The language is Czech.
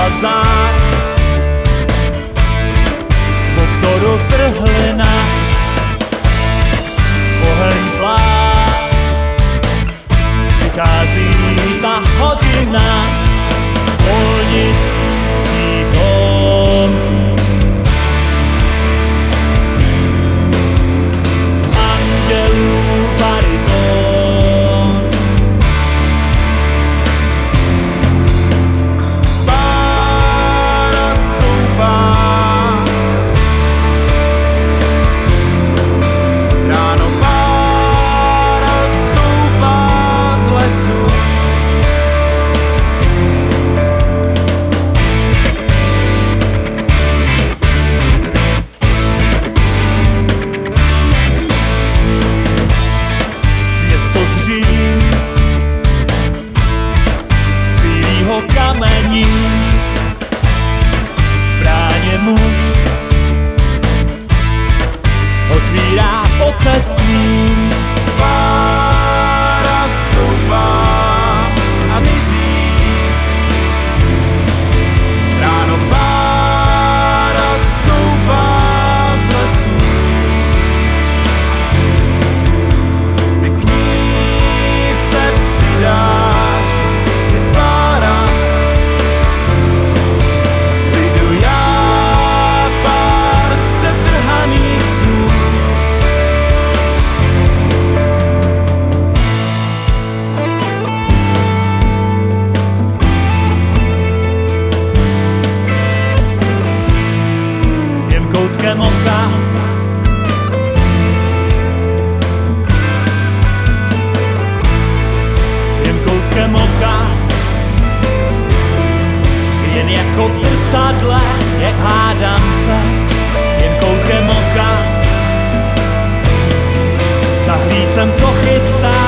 passar. Touch me jako v zrcadle, jak hádám se, jen koutkem oka. Zahlíd co chystám,